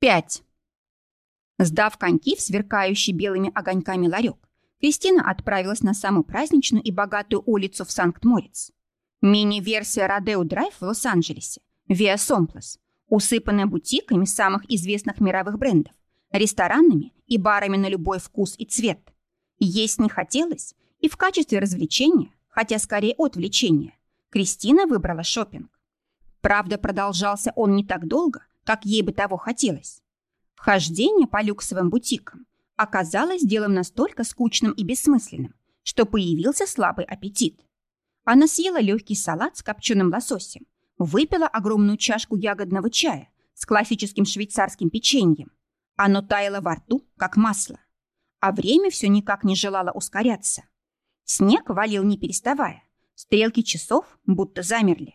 Пять. Сдав коньки в сверкающий белыми огоньками ларек, Кристина отправилась на самую праздничную и богатую улицу в Санкт-Морец. Мини-версия Родео Драйв в Лос-Анджелесе, Виа Сомплас, усыпанная бутиками самых известных мировых брендов, ресторанами и барами на любой вкус и цвет. Есть не хотелось, и в качестве развлечения, хотя скорее отвлечения, Кристина выбрала шопинг. Правда, продолжался он не так долго, как ей бы того хотелось. Хождение по люксовым бутикам оказалось делом настолько скучным и бессмысленным, что появился слабый аппетит. Она съела легкий салат с копченым лососем, выпила огромную чашку ягодного чая с классическим швейцарским печеньем. Оно таяло во рту, как масло. А время все никак не желало ускоряться. Снег валил не переставая. Стрелки часов будто замерли.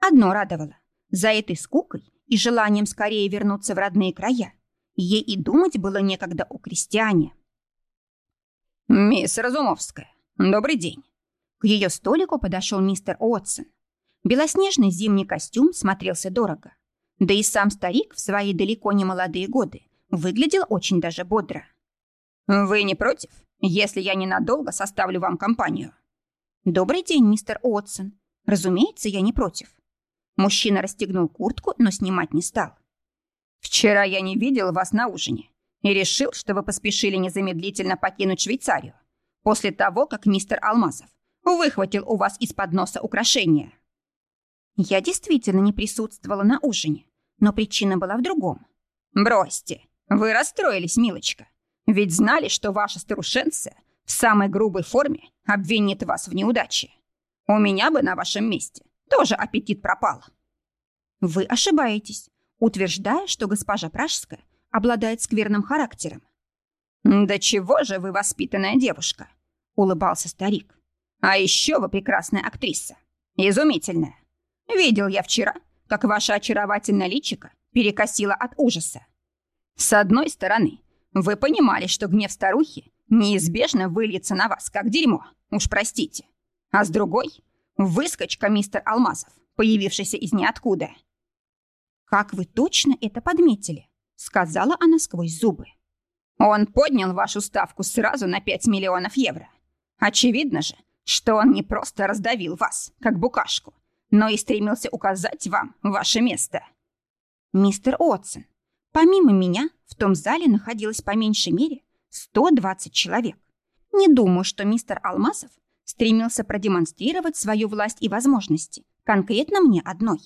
Одно радовало. За этой скукой и желанием скорее вернуться в родные края ей и думать было некогда о крестьяне. «Мисс Разумовская, добрый день!» К ее столику подошел мистер Уотсон. Белоснежный зимний костюм смотрелся дорого. Да и сам старик в свои далеко не молодые годы выглядел очень даже бодро. «Вы не против, если я ненадолго составлю вам компанию?» «Добрый день, мистер Уотсон. Разумеется, я не против». Мужчина расстегнул куртку, но снимать не стал. «Вчера я не видел вас на ужине и решил, что вы поспешили незамедлительно покинуть Швейцарию после того, как мистер Алмазов выхватил у вас из-под носа украшения». Я действительно не присутствовала на ужине, но причина была в другом. «Бросьте, вы расстроились, милочка, ведь знали, что ваша старушенция в самой грубой форме обвинит вас в неудаче. У меня бы на вашем месте тоже аппетит пропал». «Вы ошибаетесь утверждая, что госпожа Пражская обладает скверным характером. «Да чего же вы воспитанная девушка?» — улыбался старик. «А еще вы прекрасная актриса. Изумительная. Видел я вчера, как ваша очаровательная личико перекосила от ужаса. С одной стороны, вы понимали, что гнев старухи неизбежно выльется на вас, как дерьмо, уж простите. А с другой — выскочка мистер Алмазов, появившийся из ниоткуда — «Как вы точно это подметили?» — сказала она сквозь зубы. «Он поднял вашу ставку сразу на 5 миллионов евро. Очевидно же, что он не просто раздавил вас, как букашку, но и стремился указать вам ваше место». «Мистер Отсон, помимо меня в том зале находилось по меньшей мере 120 человек. Не думаю, что мистер Алмазов стремился продемонстрировать свою власть и возможности конкретно мне одной».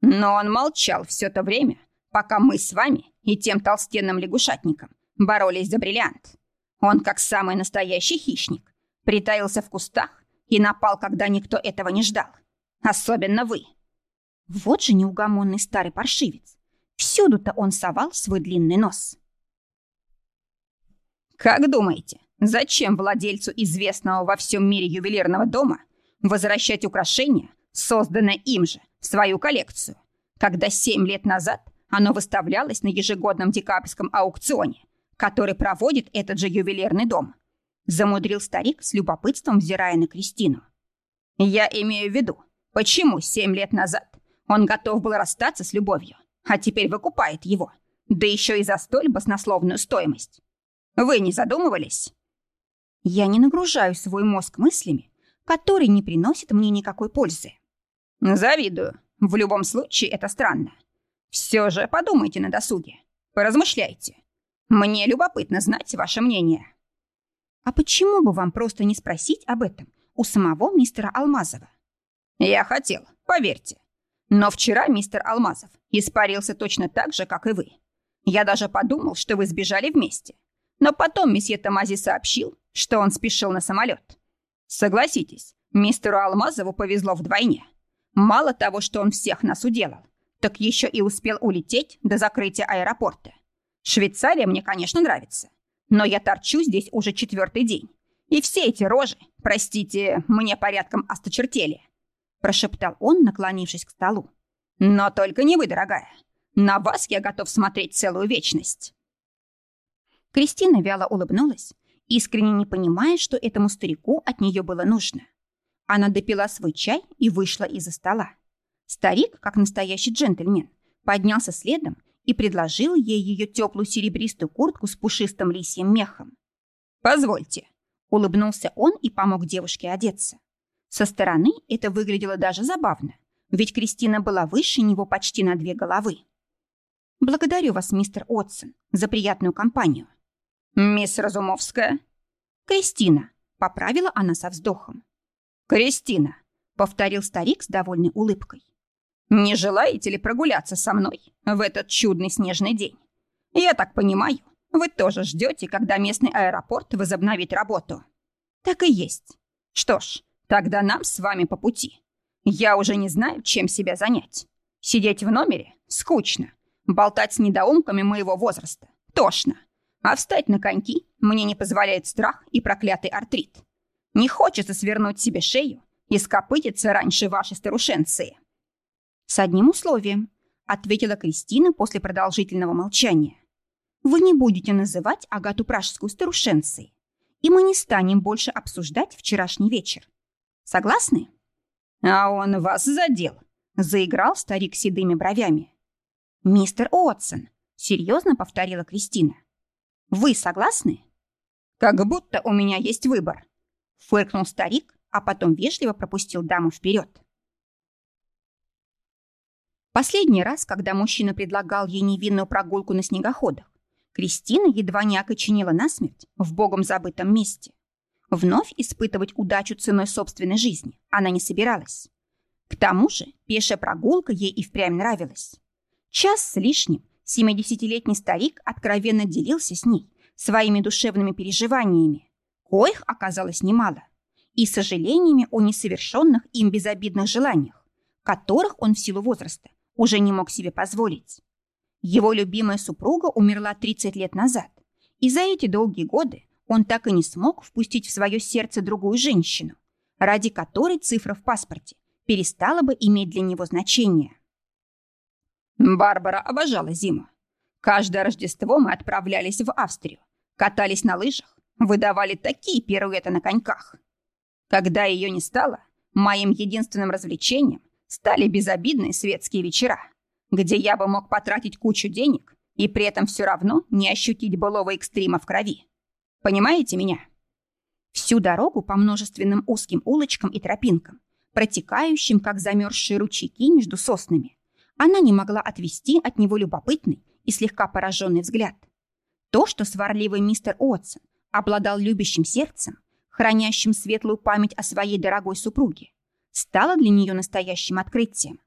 Но он молчал все то время, пока мы с вами и тем толстенным лягушатником боролись за бриллиант. Он, как самый настоящий хищник, притаился в кустах и напал, когда никто этого не ждал. Особенно вы. Вот же неугомонный старый паршивец. Всюду-то он совал свой длинный нос. Как думаете, зачем владельцу известного во всем мире ювелирного дома возвращать украшения, созданное им же, в свою коллекцию, когда семь лет назад оно выставлялось на ежегодном декабрьском аукционе, который проводит этот же ювелирный дом. Замудрил старик с любопытством, взирая на Кристину. Я имею в виду, почему семь лет назад он готов был расстаться с любовью, а теперь выкупает его, да еще и за столь баснословную стоимость. Вы не задумывались? Я не нагружаю свой мозг мыслями, которые не приносят мне никакой пользы. Завидую. В любом случае это странно. Все же подумайте на досуге. Поразмышляйте. Мне любопытно знать ваше мнение. А почему бы вам просто не спросить об этом у самого мистера Алмазова? Я хотел, поверьте. Но вчера мистер Алмазов испарился точно так же, как и вы. Я даже подумал, что вы сбежали вместе. Но потом месье Тамази сообщил, что он спешил на самолет. Согласитесь, мистеру Алмазову повезло вдвойне. Мало того, что он всех нас уделал, так еще и успел улететь до закрытия аэропорта. Швейцария мне, конечно, нравится, но я торчу здесь уже четвертый день. И все эти рожи, простите, мне порядком осточертели. Прошептал он, наклонившись к столу. Но только не вы, дорогая. На вас я готов смотреть целую вечность. Кристина вяло улыбнулась, искренне не понимая, что этому старику от нее было нужно. Она допила свой чай и вышла из-за стола. Старик, как настоящий джентльмен, поднялся следом и предложил ей ее теплую серебристую куртку с пушистым лисьим мехом. «Позвольте», — улыбнулся он и помог девушке одеться. Со стороны это выглядело даже забавно, ведь Кристина была выше него почти на две головы. «Благодарю вас, мистер Отсон, за приятную компанию». «Мисс Разумовская?» «Кристина», — поправила она со вздохом. «Кристина», — повторил старик с довольной улыбкой. «Не желаете ли прогуляться со мной в этот чудный снежный день? Я так понимаю, вы тоже ждете, когда местный аэропорт возобновит работу?» «Так и есть. Что ж, тогда нам с вами по пути. Я уже не знаю, чем себя занять. Сидеть в номере — скучно. Болтать с недоумками моего возраста — тошно. А встать на коньки мне не позволяет страх и проклятый артрит. Не хочется свернуть себе шею и скопытиться раньше вашей старушенции. С одним условием, ответила Кристина после продолжительного молчания. Вы не будете называть Агату Пражскую старушенцей, и мы не станем больше обсуждать вчерашний вечер. Согласны? А он вас задел, заиграл старик седыми бровями. Мистер Уотсон, серьезно повторила Кристина. Вы согласны? Как будто у меня есть выбор. Фыркнул старик, а потом вежливо пропустил даму вперед. Последний раз, когда мужчина предлагал ей невинную прогулку на снегоходах, Кристина едва не окоченела насмерть в богом забытом месте. Вновь испытывать удачу ценой собственной жизни она не собиралась. К тому же пешая прогулка ей и впрямь нравилась. Час с лишним 70-летний старик откровенно делился с ней своими душевными переживаниями, коих оказалось немало, и сожалениями о несовершенных им безобидных желаниях, которых он в силу возраста уже не мог себе позволить. Его любимая супруга умерла 30 лет назад, и за эти долгие годы он так и не смог впустить в свое сердце другую женщину, ради которой цифра в паспорте перестала бы иметь для него значение. Барбара обожала зиму. Каждое Рождество мы отправлялись в Австрию, катались на лыжах, выдавали такие пируэты на коньках. Когда ее не стало, моим единственным развлечением стали безобидные светские вечера, где я бы мог потратить кучу денег и при этом все равно не ощутить былого экстрима в крови. Понимаете меня? Всю дорогу по множественным узким улочкам и тропинкам, протекающим, как замерзшие ручейки между соснами, она не могла отвести от него любопытный и слегка пораженный взгляд. То, что сварливый мистер Уотсон обладал любящим сердцем, хранящим светлую память о своей дорогой супруге, стало для нее настоящим открытием.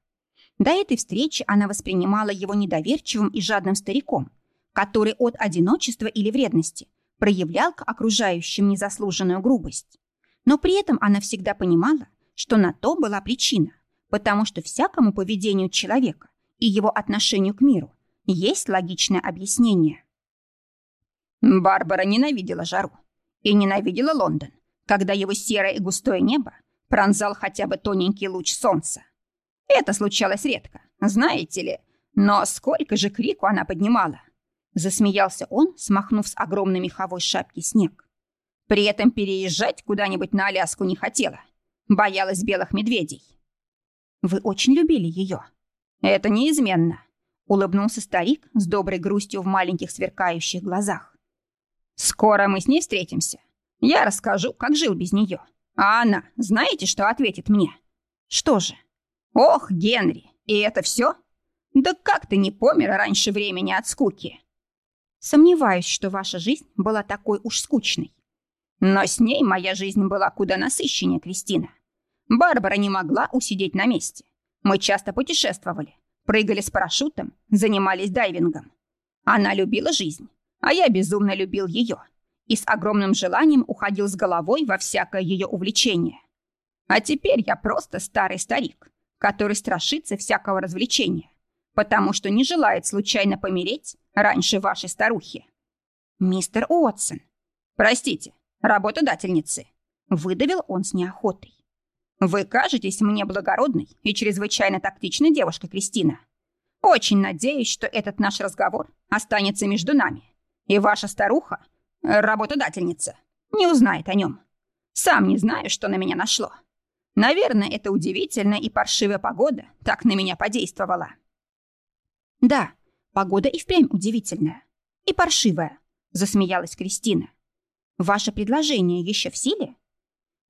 До этой встречи она воспринимала его недоверчивым и жадным стариком, который от одиночества или вредности проявлял к окружающим незаслуженную грубость. Но при этом она всегда понимала, что на то была причина, потому что всякому поведению человека и его отношению к миру есть логичное объяснение. Барбара ненавидела жару и ненавидела Лондон, когда его серое и густое небо пронзал хотя бы тоненький луч солнца. Это случалось редко, знаете ли, но сколько же крику она поднимала. Засмеялся он, смахнув с огромной меховой шапки снег. При этом переезжать куда-нибудь на Аляску не хотела. Боялась белых медведей. Вы очень любили ее. Это неизменно. Улыбнулся старик с доброй грустью в маленьких сверкающих глазах. Скоро мы с ней встретимся. Я расскажу, как жил без нее. А она, знаете, что ответит мне? Что же? Ох, Генри, и это все? Да как ты не помер раньше времени от скуки? Сомневаюсь, что ваша жизнь была такой уж скучной. Но с ней моя жизнь была куда насыщеннее, Кристина. Барбара не могла усидеть на месте. Мы часто путешествовали, прыгали с парашютом, занимались дайвингом. Она любила жизнь, а я безумно любил ее и с огромным желанием уходил с головой во всякое ее увлечение. А теперь я просто старый старик, который страшится всякого развлечения, потому что не желает случайно помереть раньше вашей старухи. Мистер Уотсон. Простите, работодательницы. Выдавил он с неохотой. Вы кажетесь мне благородной и чрезвычайно тактичной девушкой, Кристина. Очень надеюсь, что этот наш разговор останется между нами, и ваша старуха работодательница, не узнает о нем. Сам не знаю, что на меня нашло. Наверное, эта удивительная и паршивая погода так на меня подействовала. Да, Погода и впрямь удивительная. И паршивая, засмеялась Кристина. Ваше предложение еще в силе?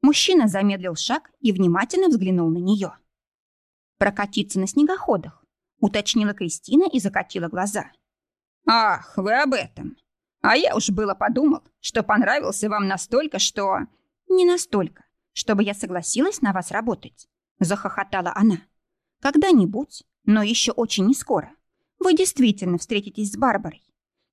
Мужчина замедлил шаг и внимательно взглянул на нее. Прокатиться на снегоходах, уточнила Кристина и закатила глаза. Ах, вы об этом. А я уж было подумал, что понравился вам настолько, что... Не настолько, чтобы я согласилась на вас работать, захохотала она. Когда-нибудь, но еще очень не скоро, вы действительно встретитесь с Барбарой.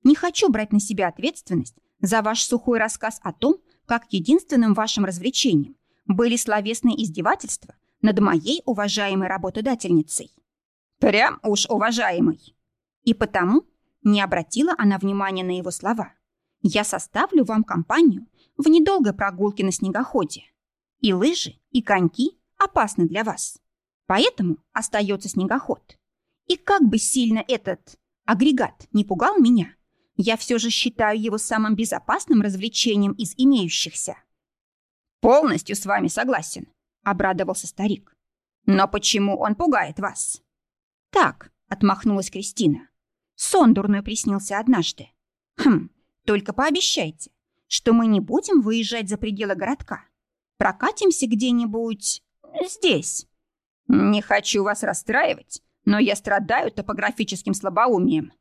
Не хочу брать на себя ответственность за ваш сухой рассказ о том, как единственным вашим развлечением были словесные издевательства над моей уважаемой работодательницей. Прям уж уважаемый. И потому не обратила она внимания на его слова. Я составлю вам компанию в недолгой прогулке на снегоходе. И лыжи, и коньки опасны для вас. Поэтому остается снегоход. И как бы сильно этот агрегат не пугал меня, я все же считаю его самым безопасным развлечением из имеющихся. «Полностью с вами согласен», — обрадовался старик. «Но почему он пугает вас?» «Так», — отмахнулась Кристина. «Сон дурной приснился однажды. Хм, только пообещайте, что мы не будем выезжать за пределы городка. Прокатимся где-нибудь здесь». «Не хочу вас расстраивать, но я страдаю топографическим слабоумием».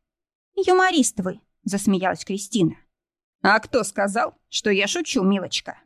«Юморист вы», — засмеялась Кристина. «А кто сказал, что я шучу, милочка?»